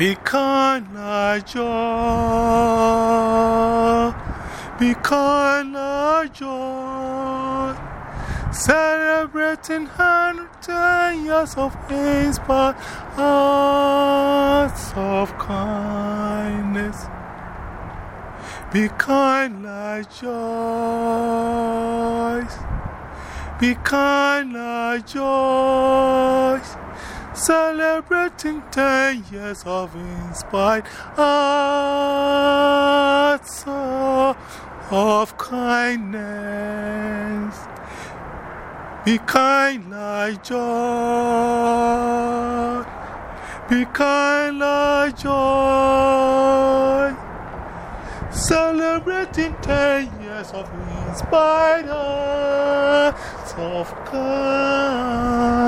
Be kind like joy. Be kind like joy. Celebrating 110 years of peace, but acts of kindness. Be kind like joy. Be kind like joy. Celebrating 10 years of inspired acts of kindness. Be kind like joy. Be kind like joy. Celebrating 10 years of inspired acts of kindness.